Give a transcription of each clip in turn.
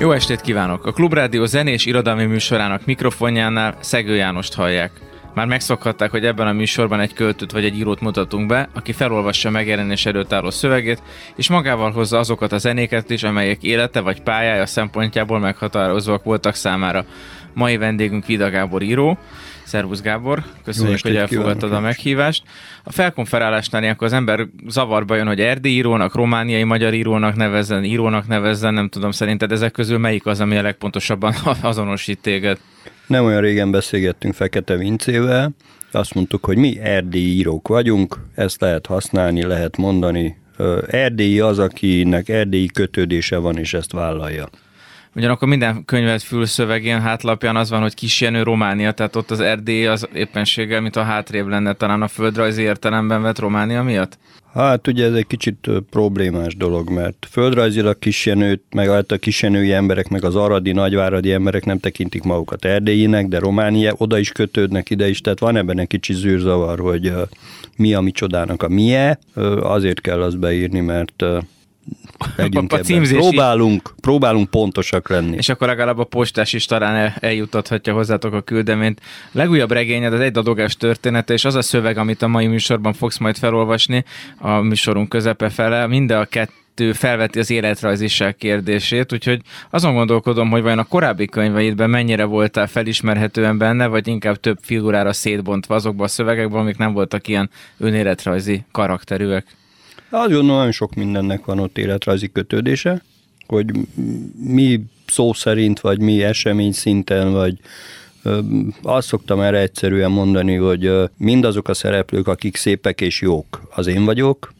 Jó estét kívánok! A Klubrádió zenés irodalmi műsorának mikrofonjánál Szegő Jánost hallják. Már megszokhatták, hogy ebben a műsorban egy költőt vagy egy írót mutatunk be, aki felolvassa megjelenés előtt álló szövegét, és magával hozza azokat a zenéket is, amelyek élete vagy pályája szempontjából meghatározóak voltak számára. Mai vendégünk Vida Gábor író, Szervusz Gábor, köszönjük, hogy elfogadtad a meghívást. A felkonferálásnál ilyenkor az ember zavarba jön, hogy erdély írónak, romániai magyar írónak nevezzen, írónak nevezzen, nem tudom, szerinted ezek közül melyik az, ami a legpontosabban azonosít téged? Nem olyan régen beszélgettünk Fekete Vincével, azt mondtuk, hogy mi erdélyi írók vagyunk, ezt lehet használni, lehet mondani. Erdélyi az, akinek erdélyi kötődése van, és ezt vállalja. Ugyanakkor minden könyvet fülszövegén hátlapján az van, hogy Kisjenő Románia, tehát ott az Erdély az éppenséggel, mint a hátrébb lenne talán a földrajzi értelemben vett Románia miatt? Hát ugye ez egy kicsit problémás dolog, mert földrajzilag Kisjenőt, meg a kisjenői emberek, meg az aradi, nagyváradi emberek nem tekintik magukat erdélyinek, de Románia oda is kötődnek ide is, tehát van ebben egy kicsi zűrzavar, hogy mi a micsodának a mie, azért kell azt beírni, mert Legyünk a címzési... próbálunk, próbálunk pontosak lenni. És akkor legalább a postás is talán el, eljutathatja hozzátok a küldeményt. Legújabb regényed az egy dadogás története, és az a szöveg, amit a mai műsorban fogsz majd felolvasni, a műsorunk közepe fele, minden a kettő felveti az életrajziság kérdését, úgyhogy azon gondolkodom, hogy vajon a korábbi könyveidben mennyire voltál felismerhetően benne, vagy inkább több figurára szétbontva azokban a szövegekben, amik nem voltak ilyen önéletrajzi karakterűek. Azt gondolom, nagyon sok mindennek van ott életrajzi kötődése, hogy mi szó szerint, vagy mi esemény szinten, vagy azt szoktam erre egyszerűen mondani, hogy mindazok a szereplők, akik szépek és jók, az én vagyok,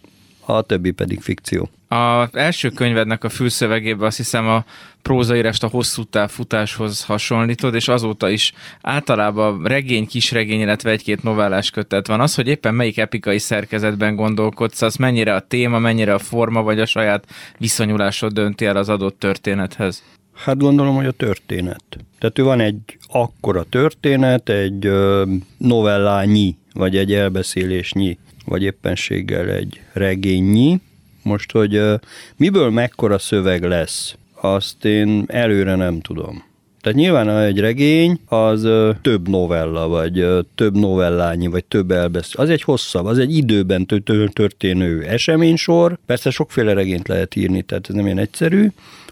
a többi pedig fikció. A első könyvednek a fülszövegében azt hiszem a prózaírást a hosszú futáshoz hasonlítod, és azóta is általában regény, kisregény, illetve egy-két novellás kötet van. Az, hogy éppen melyik epikai szerkezetben gondolkodsz, az mennyire a téma, mennyire a forma, vagy a saját viszonyulásod dönti el az adott történethez? Hát gondolom, hogy a történet. Tehát van egy akkora történet, egy novellányi, vagy egy elbeszélésnyi, vagy éppenséggel egy regénynyi. Most, hogy miből mekkora szöveg lesz, azt én előre nem tudom. Tehát nyilván egy regény az több novella, vagy több novellányi, vagy több elbeszél. Az egy hosszabb, az egy időben történő eseménysor. Persze sokféle regényt lehet írni, tehát ez nem ilyen egyszerű.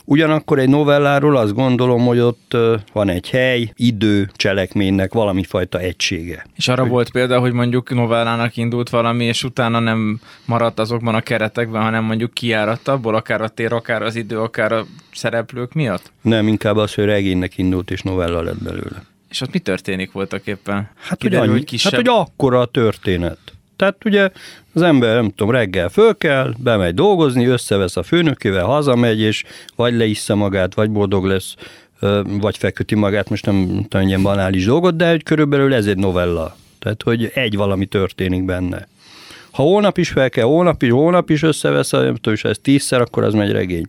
Ugyanakkor egy novelláról azt gondolom, hogy ott van egy hely, idő, cselekménynek valami fajta egysége. És arra volt példa, hogy mondjuk novellának indult valami, és utána nem maradt azokban a keretekben, hanem mondjuk kiáradt abból, akár a tér, akár az idő, akár a szereplők miatt? Nem, inkább az, hogy regénynek indult, és novella lett belőle. És ott mi történik voltak éppen? Hát, hogy, annyi, hogy kisebb... hát, hogy akkora a történet. Tehát ugye az ember, nem tudom, reggel föl kell, bemegy dolgozni, összevesz a főnökével, hazamegy, és vagy leissza magát, vagy boldog lesz, vagy feküti magát, most nem tudom, ilyen banális dolgot, de körülbelül ez egy novella. Tehát, hogy egy valami történik benne. Ha holnap is fel kell, holnap is, holnap is összevesz, nem tudom, és ez tízszer, akkor az megy regény.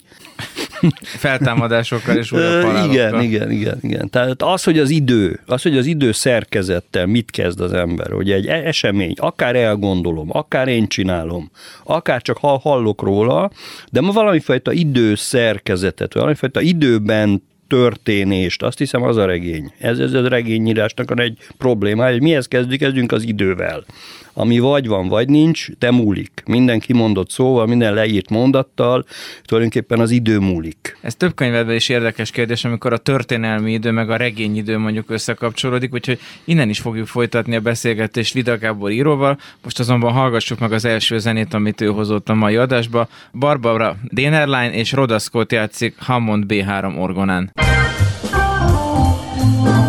Feltámadásokkal és újabb Igen, igen, igen, igen. Tehát az, hogy az idő, az, hogy az idő szerkezettel mit kezd az ember, hogy egy e- esemény, akár elgondolom, akár én csinálom, akár csak hallok róla, de ma valamifajta idő szerkezetet, valamifajta időben történést, azt hiszem az a regény. Ez, ez a regényírásnak egy probléma, hogy mihez kezdjük, kezdjünk az idővel ami vagy van, vagy nincs, de múlik. Minden kimondott szóval, minden leírt mondattal, tulajdonképpen az idő múlik. Ez több könyvedben is érdekes kérdés, amikor a történelmi idő meg a regényidő mondjuk összekapcsolódik, úgyhogy innen is fogjuk folytatni a beszélgetést Vida íróval. Most azonban hallgassuk meg az első zenét, amit ő hozott a mai adásba. Barbara Dénerline és Roda Scott játszik Hammond B3 orgonán. Oh.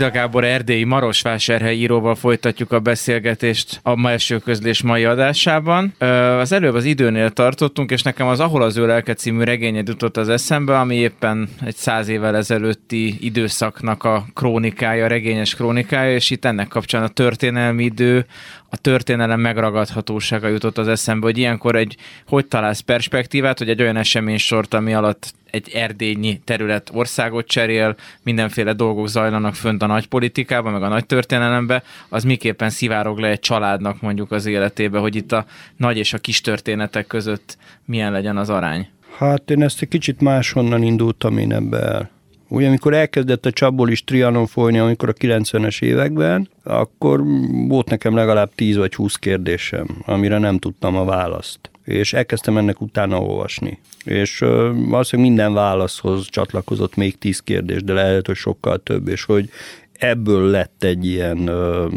Vida Gábor erdélyi Marosvásárhely íróval folytatjuk a beszélgetést a ma első közlés mai adásában. Az előbb az időnél tartottunk, és nekem az Ahol az ő lelke című regényed jutott az eszembe, ami éppen egy száz évvel ezelőtti időszaknak a krónikája, regényes krónikája, és itt ennek kapcsán a történelmi idő, a történelem megragadhatósága jutott az eszembe, hogy ilyenkor egy, hogy találsz perspektívát, hogy egy olyan esemény sort, ami alatt egy erdélyi terület országot cserél, mindenféle dolgok zajlanak fönt a nagy politikában, meg a nagy történelembe, az miképpen szivárog le egy családnak mondjuk az életébe, hogy itt a nagy és a kis történetek között milyen legyen az arány? Hát én ezt egy kicsit máshonnan indultam én ebbe el. Ugye, amikor elkezdett a Csabból is trianon folyni, amikor a 90-es években, akkor volt nekem legalább 10 vagy 20 kérdésem, amire nem tudtam a választ. És elkezdtem ennek utána olvasni. És valószínűleg minden válaszhoz csatlakozott még 10 kérdés, de lehet, hogy sokkal több, és hogy ebből lett egy ilyen,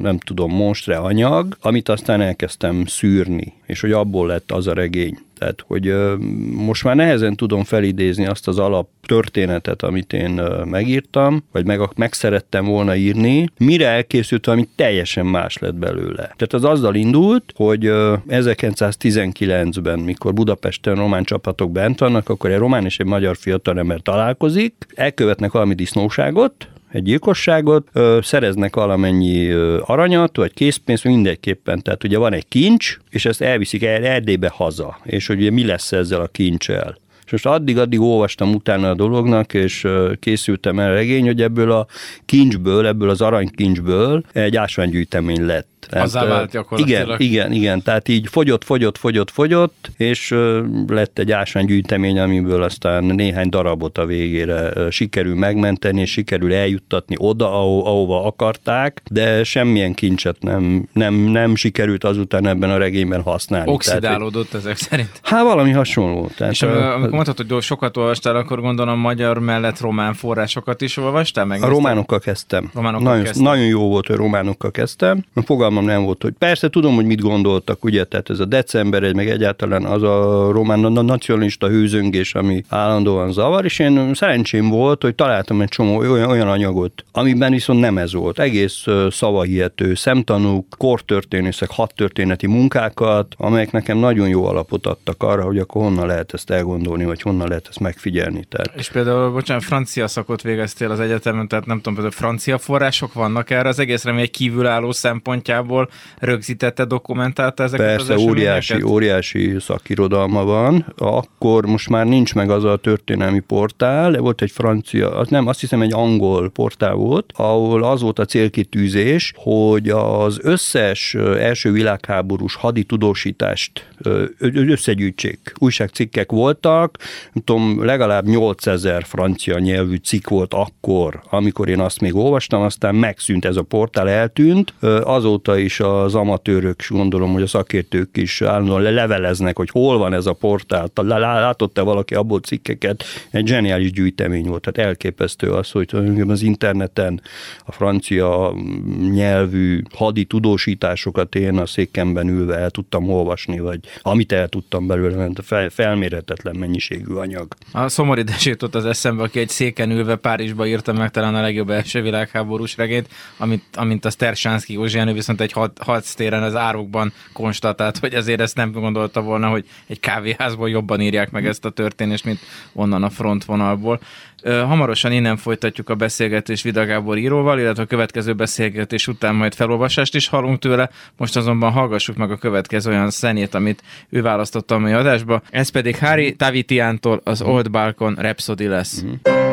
nem tudom, monstre anyag, amit aztán elkezdtem szűrni, és hogy abból lett az a regény. Tehát, hogy most már nehezen tudom felidézni azt az alap történetet, amit én megírtam, vagy meg, meg szerettem volna írni, mire elkészült, ami teljesen más lett belőle. Tehát az azzal indult, hogy 1919-ben, mikor Budapesten román csapatok bent vannak, akkor egy román és egy magyar fiatalember találkozik, elkövetnek valami disznóságot, egy gyilkosságot, szereznek valamennyi aranyat, vagy készpénzt, mindegyképpen. Tehát ugye van egy kincs, és ezt elviszik Erdélybe haza. És hogy ugye mi lesz ezzel a kincsel. És most addig-addig olvastam utána a dolognak, és készültem el regény, hogy ebből a kincsből, ebből az aranykincsből egy ásványgyűjtemény lett. Tehát, Azzá vált gyakorlatilag. Igen, igen, igen. Tehát így fogyott, fogyott, fogyott, fogyott, és lett egy ásványgyűjtemény, amiből aztán néhány darabot a végére sikerül megmenteni, és sikerül eljuttatni oda, aho- ahova akarták, de semmilyen kincset nem, nem, nem sikerült azután ebben a regényben használni. Oxidálódott tehát, ezek szerint. Hát valami hasonló. Tehát, és a, amikor mondhatod, hogy sokat olvastál, akkor gondolom magyar mellett román forrásokat is olvastál? Meg a románokkal kezdtem. Románokkal nagyon, kezdtem. nagyon jó volt, hogy románokkal kezdtem. Fogalmam fogalmam nem volt, hogy persze tudom, hogy mit gondoltak, ugye, tehát ez a december, egy meg egyáltalán az a román nacionalista hőzöngés, ami állandóan zavar, és én szerencsém volt, hogy találtam egy csomó olyan, olyan anyagot, amiben viszont nem ez volt. Egész szavahihető szemtanúk, kortörténészek, hadtörténeti munkákat, amelyek nekem nagyon jó alapot adtak arra, hogy akkor honnan lehet ezt elgondolni, vagy honnan lehet ezt megfigyelni. Tehát... És például, bocsánat, francia szakot végeztél az egyetemen, tehát nem tudom, például francia források vannak erre az egészre, ami egy kívülálló szempontjából szempontjából rögzítette, dokumentálta ezeket Persze, az óriási, óriási szakirodalma van. Akkor most már nincs meg az a történelmi portál, volt egy francia, az nem, azt hiszem egy angol portál volt, ahol az volt a célkitűzés, hogy az összes első világháborús haditudósítást összegyűjtsék. Újságcikkek voltak, nem tudom, legalább 8000 francia nyelvű cikk volt akkor, amikor én azt még olvastam, aztán megszűnt ez a portál, eltűnt. Azóta azóta is az amatőrök, és gondolom, hogy a szakértők is állandóan leveleznek, hogy hol van ez a portál, látott-e valaki abból cikkeket, egy zseniális gyűjtemény volt, tehát elképesztő az, hogy az interneten a francia nyelvű hadi tudósításokat én a székemben ülve el tudtam olvasni, vagy amit el tudtam belőle, mert fel, felmérhetetlen mennyiségű anyag. A szomorítás jutott az eszembe, aki egy széken ülve Párizsba írta meg talán a legjobb első világháborús regényt, amit, amint a Stersánszki Józsiánő viszont egy hadsztéren az árokban konstatált, hogy ezért ezt nem gondolta volna, hogy egy kávéházból jobban írják meg ezt a történést, mint onnan a frontvonalból. Hamarosan innen folytatjuk a beszélgetést Vida íróval, illetve a következő beszélgetés után majd felolvasást is hallunk tőle. Most azonban hallgassuk meg a következő olyan szenét, amit ő választott a mai adásba. Ez pedig Hári Tavitiántól az Old Balkon Rhapsody lesz. Mm-hmm.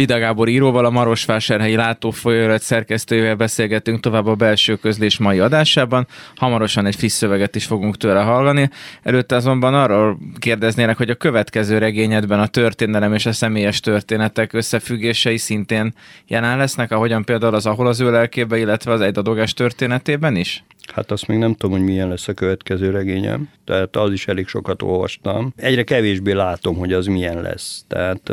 Vida Gábor íróval, a Marosvásárhelyi látófolyóirat szerkesztőjével beszélgetünk tovább a belső közlés mai adásában. Hamarosan egy friss szöveget is fogunk tőle hallani. Előtte azonban arról kérdeznének, hogy a következő regényedben a történelem és a személyes történetek összefüggései szintén jelen lesznek, ahogyan például az Ahol az ő lelkébe, illetve az Egydadogás történetében is? Hát azt még nem tudom, hogy milyen lesz a következő regényem, tehát az is elég sokat olvastam. Egyre kevésbé látom, hogy az milyen lesz. Tehát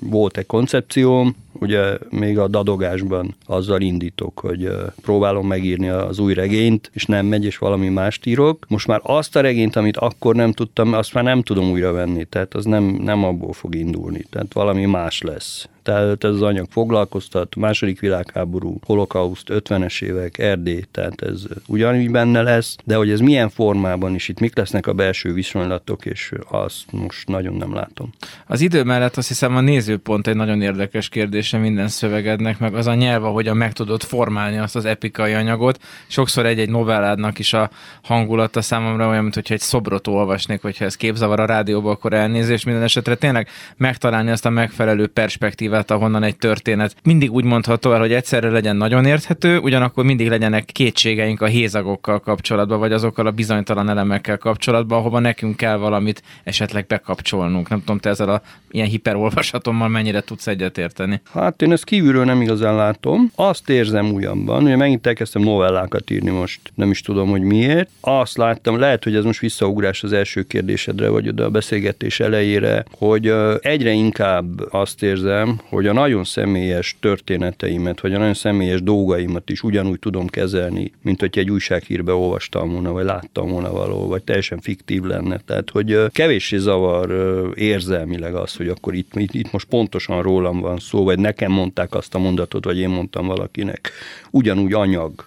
volt egy koncepcióm, ugye még a dadogásban azzal indítok, hogy próbálom megírni az új regényt, és nem megy, és valami mást írok. Most már azt a regényt, amit akkor nem tudtam, azt már nem tudom újra venni, tehát az nem, nem abból fog indulni, tehát valami más lesz tehát ez az anyag foglalkoztat, második világháború, holokauszt, 50-es évek, Erdély, tehát ez ugyanúgy benne lesz, de hogy ez milyen formában is, itt mik lesznek a belső viszonylatok, és azt most nagyon nem látom. Az idő mellett azt hiszem a nézőpont egy nagyon érdekes kérdése minden szövegednek, meg az a nyelv, ahogyan meg tudod formálni azt az epikai anyagot. Sokszor egy-egy novelládnak is a hangulata számomra olyan, mintha egy szobrot olvasnék, hogyha ez képzavar a rádióban, akkor elnézést minden esetre tényleg megtalálni azt a megfelelő perspektívát, terület, ahonnan egy történet mindig úgy mondható el, hogy egyszerre legyen nagyon érthető, ugyanakkor mindig legyenek kétségeink a hézagokkal kapcsolatban, vagy azokkal a bizonytalan elemekkel kapcsolatban, ahova nekünk kell valamit esetleg bekapcsolnunk. Nem tudom, te ezzel a ilyen hiperolvasatommal mennyire tudsz egyetérteni? Hát én ezt kívülről nem igazán látom. Azt érzem ugyanban, hogy megint elkezdtem novellákat írni most, nem is tudom, hogy miért. Azt láttam, lehet, hogy ez most visszaugrás az első kérdésedre, vagy oda a beszélgetés elejére, hogy egyre inkább azt érzem, hogy a nagyon személyes történeteimet, vagy a nagyon személyes dolgaimat is ugyanúgy tudom kezelni, mint hogy egy újsághírbe olvastam volna, vagy láttam volna való, vagy teljesen fiktív lenne. Tehát, hogy kevéssé zavar érzelmileg az, hogy akkor itt, itt, itt most pontosan rólam van szó, vagy nekem mondták azt a mondatot, vagy én mondtam valakinek. Ugyanúgy anyag,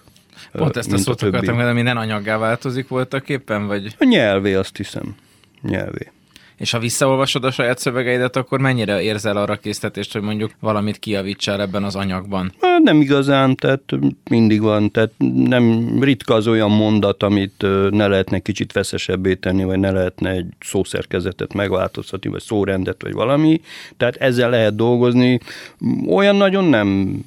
Pont ezt a szót akartam, hogy minden anyaggá változik voltak éppen, vagy? A nyelvé, azt hiszem. Nyelvé. És ha visszaolvasod a saját szövegeidet, akkor mennyire érzel arra késztetést, hogy mondjuk valamit kiavítsál ebben az anyagban? Nem igazán, tehát mindig van, tehát nem ritka az olyan mondat, amit ne lehetne kicsit veszesebbé tenni, vagy ne lehetne egy szószerkezetet megváltoztatni, vagy szórendet, vagy valami. Tehát ezzel lehet dolgozni. Olyan nagyon nem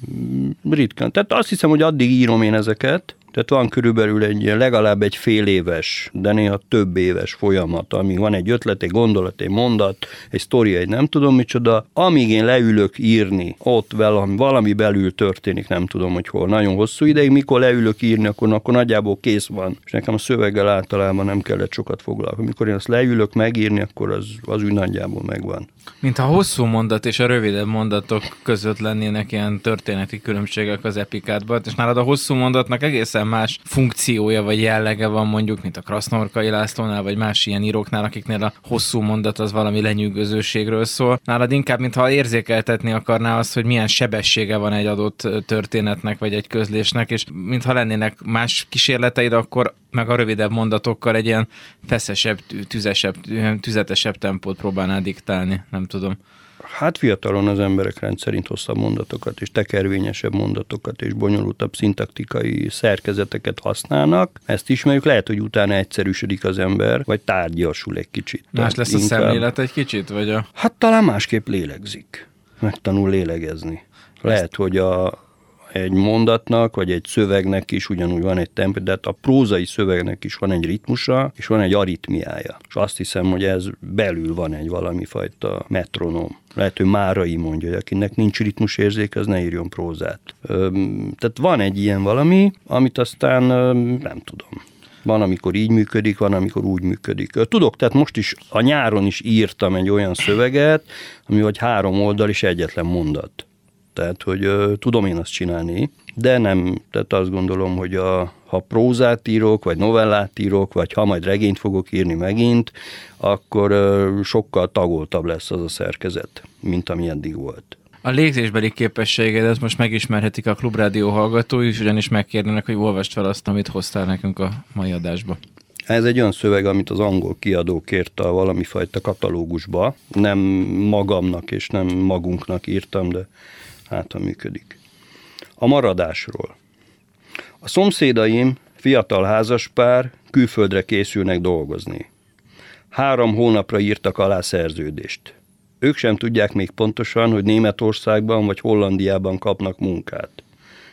ritkán. Tehát azt hiszem, hogy addig írom én ezeket, tehát van körülbelül egy legalább egy fél éves, de néha több éves folyamat, amíg van egy ötlet, egy gondolat, egy mondat, egy sztori, egy nem tudom micsoda, amíg én leülök írni, ott valami, valami belül történik, nem tudom, hogy hol. Nagyon hosszú ideig, mikor leülök írni, akkor, akkor nagyjából kész van. És nekem a szöveggel általában nem kellett sokat foglalkozni. Mikor én azt leülök megírni, akkor az, az úgy nagyjából megvan. Mint a hosszú mondat és a rövidebb mondatok között lennének ilyen történeti különbségek az epikádban, és nálad a hosszú mondatnak egészen más funkciója vagy jellege van mondjuk, mint a Krasznorkai Lászlónál, vagy más ilyen íróknál, akiknél a hosszú mondat az valami lenyűgözőségről szól. Nálad inkább, mintha érzékeltetni akarná azt, hogy milyen sebessége van egy adott történetnek, vagy egy közlésnek, és mintha lennének más kísérleteid, akkor meg a rövidebb mondatokkal egy ilyen feszesebb, tüzesebb, tüzetesebb tempót próbálná diktálni, nem tudom. Hát fiatalon az emberek rendszerint hosszabb mondatokat, és tekervényesebb mondatokat, és bonyolultabb szintaktikai szerkezeteket használnak. Ezt ismerjük, lehet, hogy utána egyszerűsödik az ember, vagy tárgyasul egy kicsit. Más lesz inkább... a szemlélet egy kicsit? Vagy a... Hát talán másképp lélegzik. Megtanul lélegezni. Lehet, hogy a, egy mondatnak, vagy egy szövegnek is ugyanúgy van egy tempó, de hát a prózai szövegnek is van egy ritmusa, és van egy aritmiája. És azt hiszem, hogy ez belül van egy valami fajta metronom. Lehet, hogy Márai mondja, hogy akinek nincs ritmusérzék, az ne írjon prózát. Öm, tehát van egy ilyen valami, amit aztán öm, nem tudom. Van, amikor így működik, van, amikor úgy működik. Tudok, tehát most is a nyáron is írtam egy olyan szöveget, ami vagy három oldal és egyetlen mondat. Tehát, hogy ö, tudom én azt csinálni, de nem, tehát azt gondolom, hogy a, ha prózát írok, vagy novellát írok, vagy ha majd regényt fogok írni megint, akkor ö, sokkal tagoltabb lesz az a szerkezet, mint ami eddig volt. A légzésbeli képességedet most megismerhetik a Klubrádió hallgatói, és ugyanis megkérdenek, hogy olvast fel azt, amit hoztál nekünk a mai adásba. Ez egy olyan szöveg, amit az angol kiadó kért a valami fajta katalógusba. Nem magamnak és nem magunknak írtam, de hát ha működik. A maradásról. A szomszédaim, fiatal házaspár, külföldre készülnek dolgozni. Három hónapra írtak alá szerződést. Ők sem tudják még pontosan, hogy Németországban vagy Hollandiában kapnak munkát.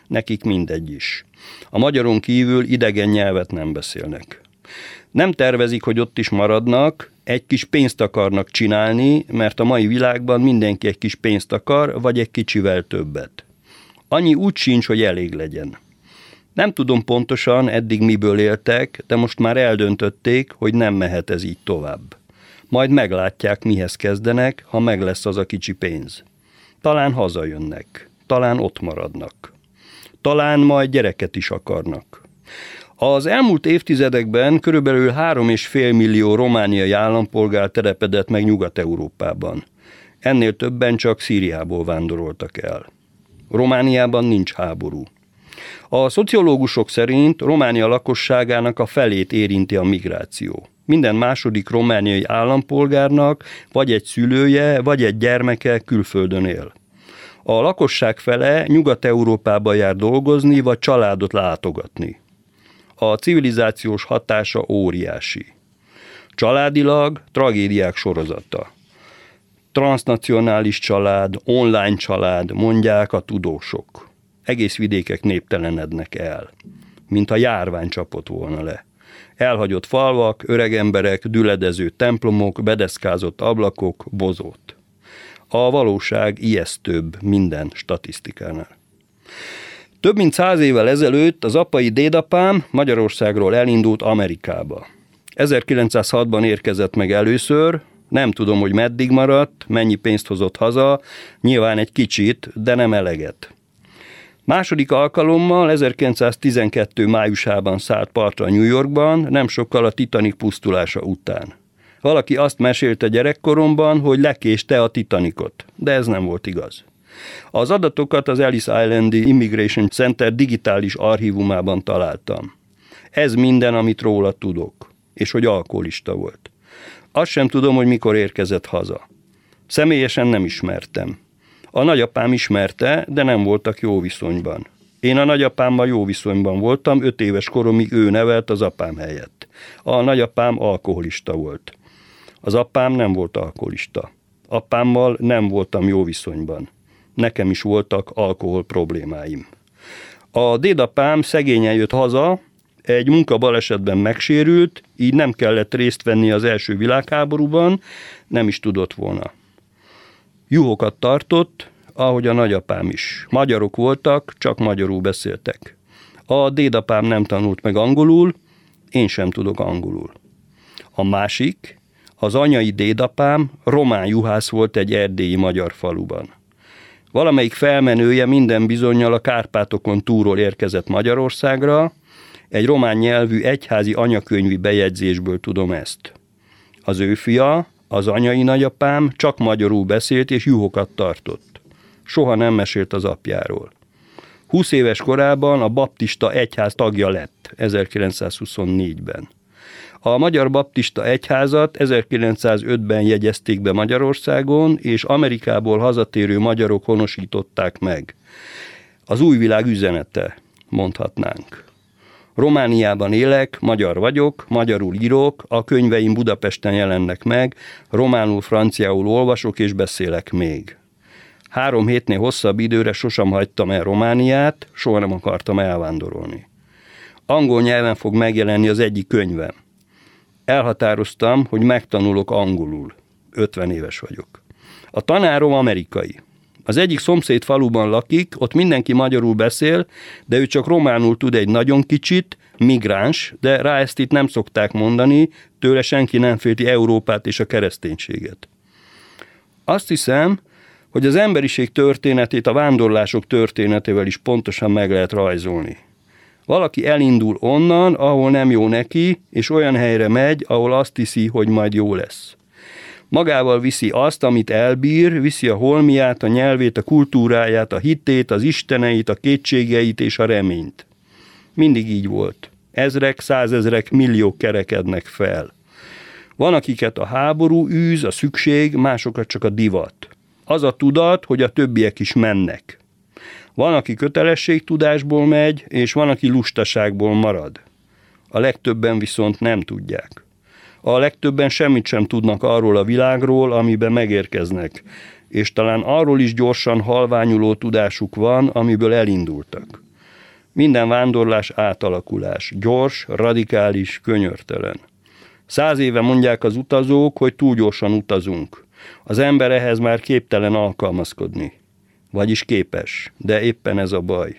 Nekik mindegy is. A magyaron kívül idegen nyelvet nem beszélnek. Nem tervezik, hogy ott is maradnak, egy kis pénzt akarnak csinálni, mert a mai világban mindenki egy kis pénzt akar, vagy egy kicsivel többet. Annyi úgy sincs, hogy elég legyen. Nem tudom pontosan, eddig miből éltek, de most már eldöntötték, hogy nem mehet ez így tovább. Majd meglátják, mihez kezdenek, ha meg lesz az a kicsi pénz. Talán hazajönnek, talán ott maradnak. Talán majd gyereket is akarnak. Az elmúlt évtizedekben körülbelül 3,5 millió romániai állampolgár telepedett meg Nyugat-Európában. Ennél többen csak Szíriából vándoroltak el. Romániában nincs háború. A szociológusok szerint Románia lakosságának a felét érinti a migráció. Minden második romániai állampolgárnak vagy egy szülője, vagy egy gyermeke külföldön él. A lakosság fele Nyugat-Európába jár dolgozni, vagy családot látogatni a civilizációs hatása óriási. Családilag tragédiák sorozata. Transnacionális család, online család, mondják a tudósok. Egész vidékek néptelenednek el, mint a járvány csapott volna le. Elhagyott falvak, öregemberek, düledező templomok, bedeszkázott ablakok, bozót. A valóság ijesztőbb minden statisztikánál. Több mint száz évvel ezelőtt az apai dédapám Magyarországról elindult Amerikába. 1906-ban érkezett meg először, nem tudom, hogy meddig maradt, mennyi pénzt hozott haza, nyilván egy kicsit, de nem eleget. Második alkalommal 1912. májusában szállt partra New Yorkban, nem sokkal a Titanic pusztulása után. Valaki azt mesélte gyerekkoromban, hogy lekéste a Titanicot, de ez nem volt igaz. Az adatokat az Ellis Islandi Immigration Center digitális archívumában találtam. Ez minden, amit róla tudok, és hogy alkoholista volt. Azt sem tudom, hogy mikor érkezett haza. Személyesen nem ismertem. A nagyapám ismerte, de nem voltak jó viszonyban. Én a nagyapámmal jó viszonyban voltam, öt éves koromig ő nevelt az apám helyett. A nagyapám alkoholista volt. Az apám nem volt alkoholista. Apámmal nem voltam jó viszonyban. Nekem is voltak alkohol problémáim. A dédapám szegényen jött haza, egy munkabalesetben megsérült, így nem kellett részt venni az első világháborúban, nem is tudott volna. Juhokat tartott, ahogy a nagyapám is. Magyarok voltak, csak magyarul beszéltek. A dédapám nem tanult meg angolul, én sem tudok angolul. A másik, az anyai dédapám román juhász volt egy erdélyi magyar faluban. Valamelyik felmenője minden bizonyal a Kárpátokon túról érkezett Magyarországra, egy román nyelvű egyházi anyakönyvi bejegyzésből tudom ezt. Az ő fia, az anyai nagyapám csak magyarul beszélt és juhokat tartott. Soha nem mesélt az apjáról. 20 éves korában a baptista egyház tagja lett 1924-ben. A Magyar Baptista Egyházat 1905-ben jegyezték be Magyarországon, és Amerikából hazatérő magyarok honosították meg. Az új világ üzenete, mondhatnánk. Romániában élek, magyar vagyok, magyarul írok, a könyveim Budapesten jelennek meg, románul, franciául olvasok és beszélek még. Három hétnél hosszabb időre sosem hagytam el Romániát, soha nem akartam elvándorolni. Angol nyelven fog megjelenni az egyik könyvem. Elhatároztam, hogy megtanulok angolul. 50 éves vagyok. A tanárom amerikai. Az egyik szomszéd faluban lakik, ott mindenki magyarul beszél, de ő csak románul tud egy nagyon kicsit, migráns, de rá ezt itt nem szokták mondani, tőle senki nem félti Európát és a kereszténységet. Azt hiszem, hogy az emberiség történetét a vándorlások történetével is pontosan meg lehet rajzolni. Valaki elindul onnan, ahol nem jó neki, és olyan helyre megy, ahol azt hiszi, hogy majd jó lesz. Magával viszi azt, amit elbír, viszi a holmiát, a nyelvét, a kultúráját, a hitét, az isteneit, a kétségeit és a reményt. Mindig így volt. Ezrek, százezrek, milliók kerekednek fel. Van, akiket a háború űz, a szükség, másokat csak a divat. Az a tudat, hogy a többiek is mennek. Van, aki kötelességtudásból megy, és van, aki lustaságból marad. A legtöbben viszont nem tudják. A legtöbben semmit sem tudnak arról a világról, amiben megérkeznek, és talán arról is gyorsan halványuló tudásuk van, amiből elindultak. Minden vándorlás átalakulás, gyors, radikális, könyörtelen. Száz éve mondják az utazók, hogy túl gyorsan utazunk. Az ember ehhez már képtelen alkalmazkodni. Vagyis képes, de éppen ez a baj.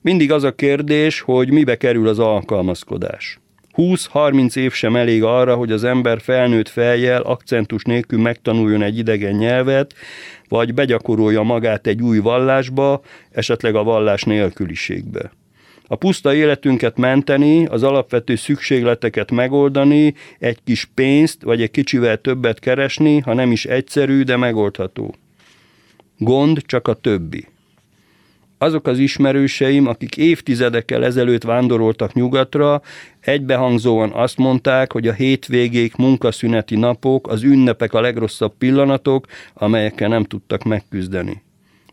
Mindig az a kérdés, hogy mibe kerül az alkalmazkodás. 20-30 év sem elég arra, hogy az ember felnőtt fejjel, akcentus nélkül megtanuljon egy idegen nyelvet, vagy begyakorolja magát egy új vallásba, esetleg a vallás nélküliségbe. A puszta életünket menteni, az alapvető szükségleteket megoldani, egy kis pénzt vagy egy kicsivel többet keresni, ha nem is egyszerű, de megoldható. Gond csak a többi. Azok az ismerőseim, akik évtizedekkel ezelőtt vándoroltak nyugatra, egybehangzóan azt mondták, hogy a hétvégék, munkaszüneti napok, az ünnepek a legrosszabb pillanatok, amelyekkel nem tudtak megküzdeni.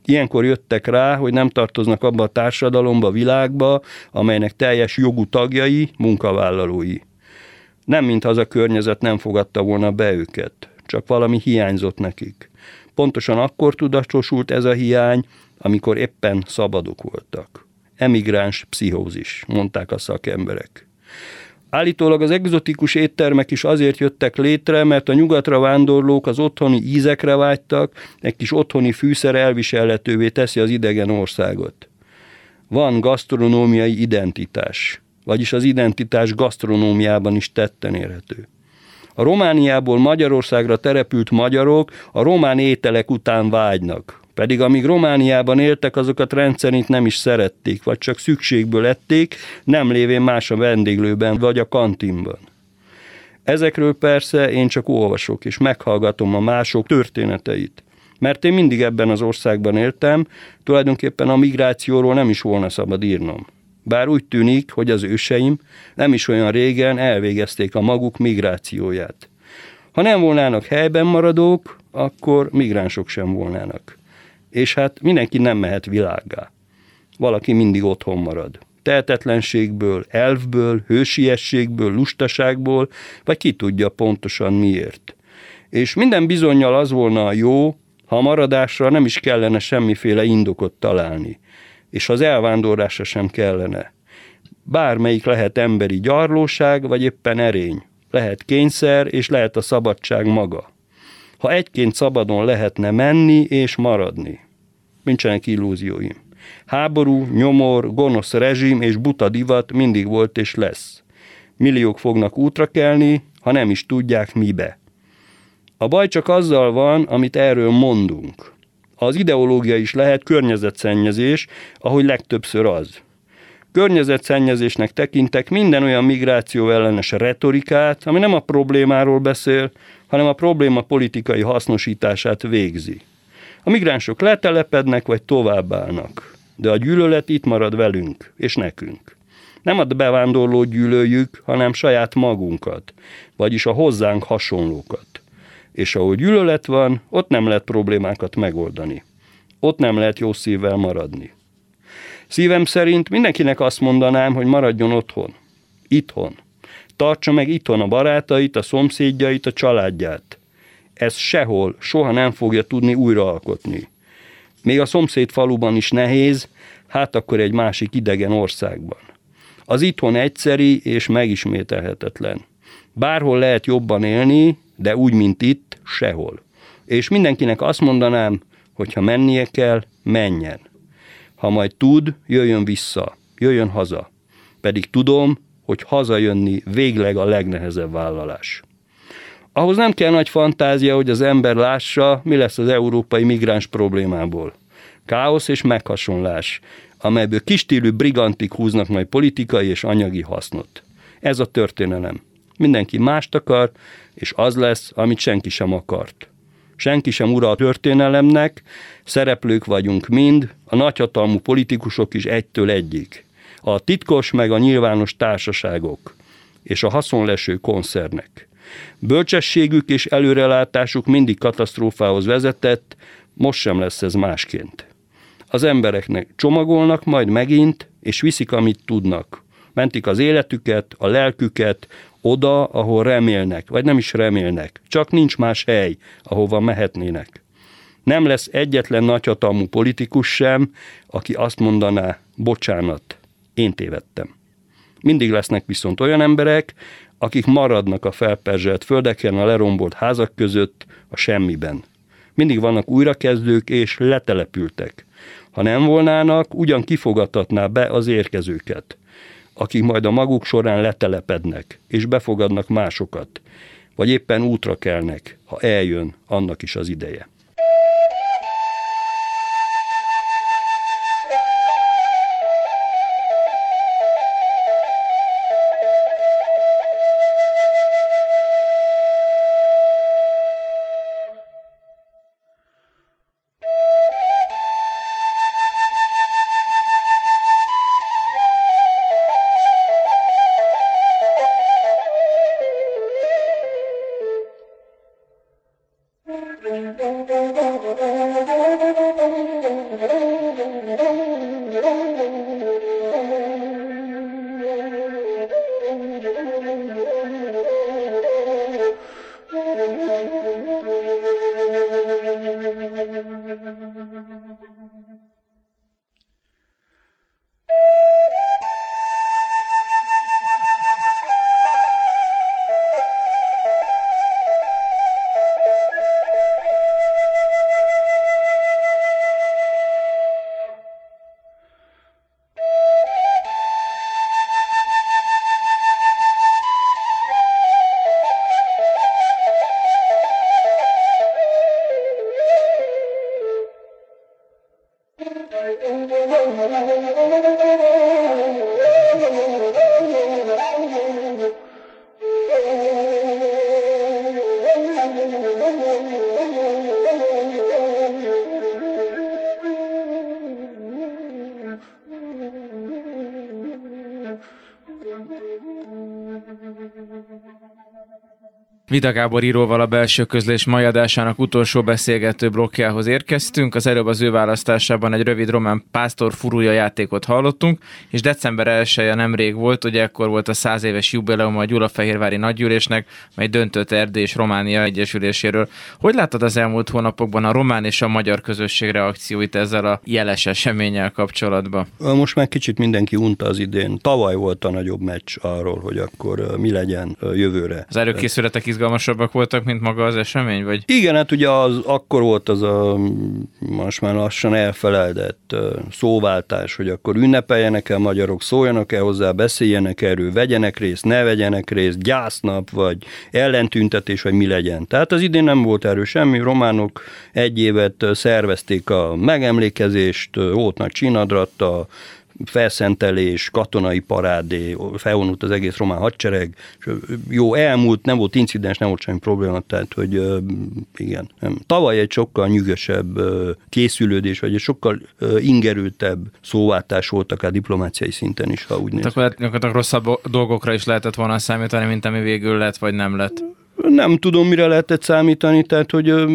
Ilyenkor jöttek rá, hogy nem tartoznak abba a társadalomba, világba, amelynek teljes jogú tagjai, munkavállalói. Nem mint az a környezet nem fogadta volna be őket, csak valami hiányzott nekik. Pontosan akkor tudatosult ez a hiány, amikor éppen szabadok voltak. Emigráns pszichózis, mondták a szakemberek. Állítólag az egzotikus éttermek is azért jöttek létre, mert a nyugatra vándorlók az otthoni ízekre vágytak, egy kis otthoni fűszer elviselhetővé teszi az idegen országot. Van gasztronómiai identitás, vagyis az identitás gasztronómiában is tetten érhető. A Romániából Magyarországra terepült magyarok a román ételek után vágynak, pedig amíg Romániában éltek, azokat rendszerint nem is szerették, vagy csak szükségből ették, nem lévén más a vendéglőben vagy a kantinban. Ezekről persze én csak olvasok, és meghallgatom a mások történeteit. Mert én mindig ebben az országban éltem, tulajdonképpen a migrációról nem is volna szabad írnom. Bár úgy tűnik, hogy az őseim nem is olyan régen elvégezték a maguk migrációját. Ha nem volnának helyben maradók, akkor migránsok sem volnának. És hát mindenki nem mehet világgá. Valaki mindig otthon marad. Tehetetlenségből, elfből, hősiességből, lustaságból, vagy ki tudja pontosan miért. És minden bizonyal az volna a jó, ha a maradásra nem is kellene semmiféle indokot találni, és az elvándorlásra sem kellene. Bármelyik lehet emberi gyarlóság, vagy éppen erény. Lehet kényszer, és lehet a szabadság maga. Ha egyként szabadon lehetne menni és maradni. Nincsenek illúzióim. Háború, nyomor, gonosz rezsim és buta divat mindig volt és lesz. Milliók fognak útra kelni, ha nem is tudják mibe. A baj csak azzal van, amit erről mondunk. Az ideológia is lehet környezetszennyezés, ahogy legtöbbször az. Környezetszennyezésnek tekintek minden olyan migráció ellenes retorikát, ami nem a problémáról beszél, hanem a probléma politikai hasznosítását végzi. A migránsok letelepednek vagy továbbállnak, de a gyűlölet itt marad velünk és nekünk. Nem a bevándorló gyűlöljük, hanem saját magunkat, vagyis a hozzánk hasonlókat. És ahol gyűlölet van, ott nem lehet problémákat megoldani. Ott nem lehet jó szívvel maradni. Szívem szerint mindenkinek azt mondanám, hogy maradjon otthon. Itthon. Tartsa meg itthon a barátait, a szomszédjait, a családját. Ez sehol, soha nem fogja tudni újraalkotni. Még a szomszéd faluban is nehéz, hát akkor egy másik idegen országban. Az itthon egyszeri és megismételhetetlen. Bárhol lehet jobban élni, de úgy, mint itt, sehol. És mindenkinek azt mondanám, hogy ha mennie kell, menjen. Ha majd tud, jöjjön vissza, jöjjön haza. Pedig tudom, hogy hazajönni végleg a legnehezebb vállalás. Ahhoz nem kell nagy fantázia, hogy az ember lássa, mi lesz az európai migráns problémából. Káosz és meghasonlás, amelyből kistílű brigantik húznak majd politikai és anyagi hasznot. Ez a történelem. Mindenki mást akar, és az lesz, amit senki sem akart. Senki sem ura a történelemnek, szereplők vagyunk mind, a nagyhatalmú politikusok is egytől egyik. A titkos meg a nyilvános társaságok és a haszonleső koncernek. Bölcsességük és előrelátásuk mindig katasztrófához vezetett, most sem lesz ez másként. Az embereknek csomagolnak majd megint, és viszik, amit tudnak. Mentik az életüket, a lelküket, oda, ahol remélnek, vagy nem is remélnek, csak nincs más hely, ahova mehetnének. Nem lesz egyetlen nagyhatalmú politikus sem, aki azt mondaná, bocsánat, én tévedtem. Mindig lesznek viszont olyan emberek, akik maradnak a felperzselt földeken, a lerombolt házak között, a semmiben. Mindig vannak újrakezdők és letelepültek. Ha nem volnának, ugyan kifogatatná be az érkezőket akik majd a maguk során letelepednek, és befogadnak másokat, vagy éppen útra kelnek, ha eljön annak is az ideje. Vida Gábor íróval a belső közlés mai adásának utolsó beszélgető blokkjához érkeztünk. Az előbb az ő választásában egy rövid román pásztor furúja játékot hallottunk, és december 1 -e nemrég volt, ugye ekkor volt a száz éves jubileum a Gyulafehérvári nagygyűlésnek, mely döntött Erdély és Románia egyesüléséről. Hogy láttad az elmúlt hónapokban a román és a magyar közösség reakcióit ezzel a jeles eseménnyel kapcsolatban? Most már kicsit mindenki unta az idén. Tavaly volt a nagyobb meccs arról, hogy akkor mi legyen jövőre. Az előkészületek izgalmasabbak voltak, mint maga az esemény? Vagy? Igen, hát ugye az, akkor volt az a most már lassan elfeledett szóváltás, hogy akkor ünnepeljenek el magyarok, szóljanak el hozzá, beszéljenek erről, vegyenek részt, ne vegyenek részt, gyásznap, vagy ellentüntetés, vagy mi legyen. Tehát az idén nem volt erről semmi, románok egy évet szervezték a megemlékezést, volt nagy csinadratta, felszentelés, katonai parádé, felvonult az egész román hadsereg, és jó, elmúlt, nem volt incidens, nem volt semmi probléma, tehát, hogy igen. Nem. Tavaly egy sokkal nyűgösebb készülődés, vagy egy sokkal ingerültebb szóváltás voltak a diplomáciai szinten is, ha úgy néz. Tehát akkor rosszabb dolgokra is lehetett volna számítani, mint ami végül lett, vagy nem lett? Nem tudom, mire lehetett számítani, tehát hogy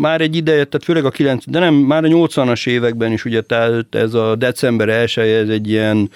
már egy ideje, tehát főleg a 9, de nem, már a 80-as években is ugye, tehát ez a december 1 ez egy ilyen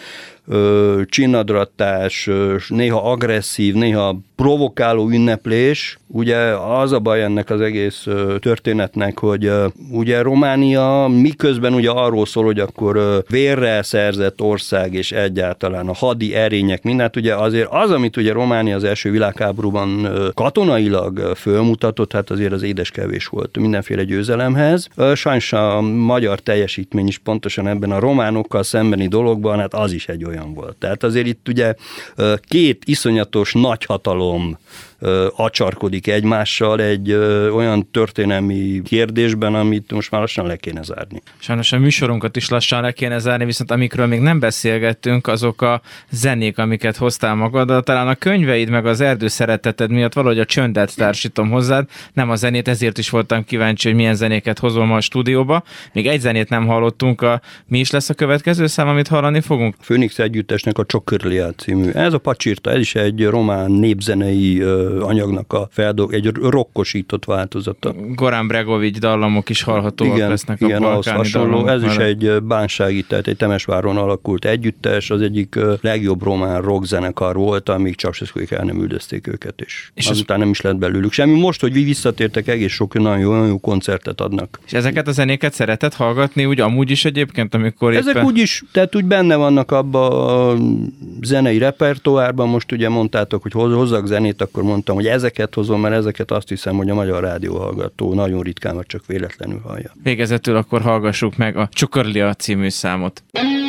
csinadrattás, néha agresszív, néha provokáló ünneplés. Ugye az a baj ennek az egész történetnek, hogy ugye Románia miközben ugye arról szól, hogy akkor vérrel szerzett ország, és egyáltalán a hadi erények, mindent, ugye azért az, amit ugye Románia az első világháborúban katonailag fölmutatott, hát azért az édes kevés volt mindenféle győzelemhez. Sajnos a magyar teljesítmény is pontosan ebben a románokkal szembeni dologban, hát az is egy olyan volt. Tehát azért itt ugye két iszonyatos nagyhatalom acsarkodik egymással egy olyan történelmi kérdésben, amit most már lassan le kéne zárni. Sajnos a műsorunkat is lassan le kéne zárni, viszont amikről még nem beszélgettünk, azok a zenék, amiket hoztál magad. Talán a könyveid meg az erdő szereteted miatt valahogy a csöndet társítom hozzád, nem a zenét, ezért is voltam kíváncsi, hogy milyen zenéket hozol ma a stúdióba. Még egy zenét nem hallottunk, a, mi is lesz a következő szám, amit hallani fogunk? A Phoenix együttesnek a Csokörliá című. Ez a pacsírta, ez is egy román népzenei anyagnak a feldolg, egy rokkosított változata. Gorán Bregovics dallamok is hallhatóak igen, lesznek a igen, balkáni hasonló. Ez is egy bánsági, tehát egy Temesváron alakult együttes, az egyik legjobb román rockzenekar volt, amíg Csapseszkóik el nem üldözték őket, és, és azután ez... nem is lett belőlük semmi. Most, hogy visszatértek, egész sok nagyon jó, nagyon jó koncertet adnak. És ezeket a zenéket szeretett hallgatni, úgy amúgy is egyébként, amikor Ezek éppen... úgy is, tehát úgy benne vannak abba a zenei repertoárban, most ugye mondtátok, hogy hozzak zenét, akkor mondtam, hogy ezeket hozom, mert ezeket azt hiszem, hogy a magyar rádió hallgató nagyon ritkán, vagy csak véletlenül hallja. Végezetül akkor hallgassuk meg a Csukorlia című számot. Mai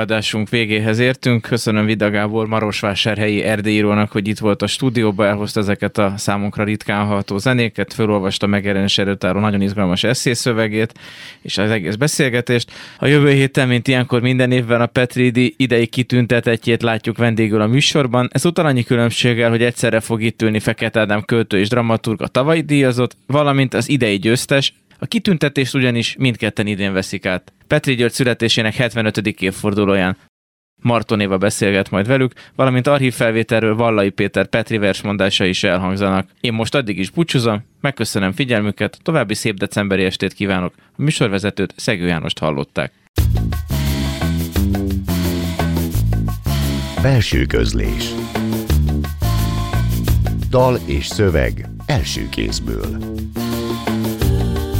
adásunk végéhez értünk. Köszönöm Vida Gábor, Marosvásárhelyi erdélyírónak, hogy itt volt a stúdióban, elhozta ezeket a számunkra ritkán hallható zenéket, felolvasta megjelenés előtáró nagyon izgalmas eszészövegét és az egész beszélgetést. A jövő héten, mint ilyenkor minden évben a Petridi idei kitüntetetjét látjuk vendégül a műsorban. Ez utal annyi különbséggel, hogy egyszerre fog itt ülni Fekete Ádám költő és dramaturg a tavalyi díjazott, valamint az idei győztes, a kitüntetést ugyanis mindketten idén veszik át. Petri György születésének 75. évfordulóján. Martonéva beszélget majd velük, valamint archív felvételről Vallai Péter Petri versmondása is elhangzanak. Én most addig is búcsúzom, megköszönöm figyelmüket, további szép decemberi estét kívánok. A műsorvezetőt Szegő Jánost hallották. Belső közlés Dal és szöveg első kézből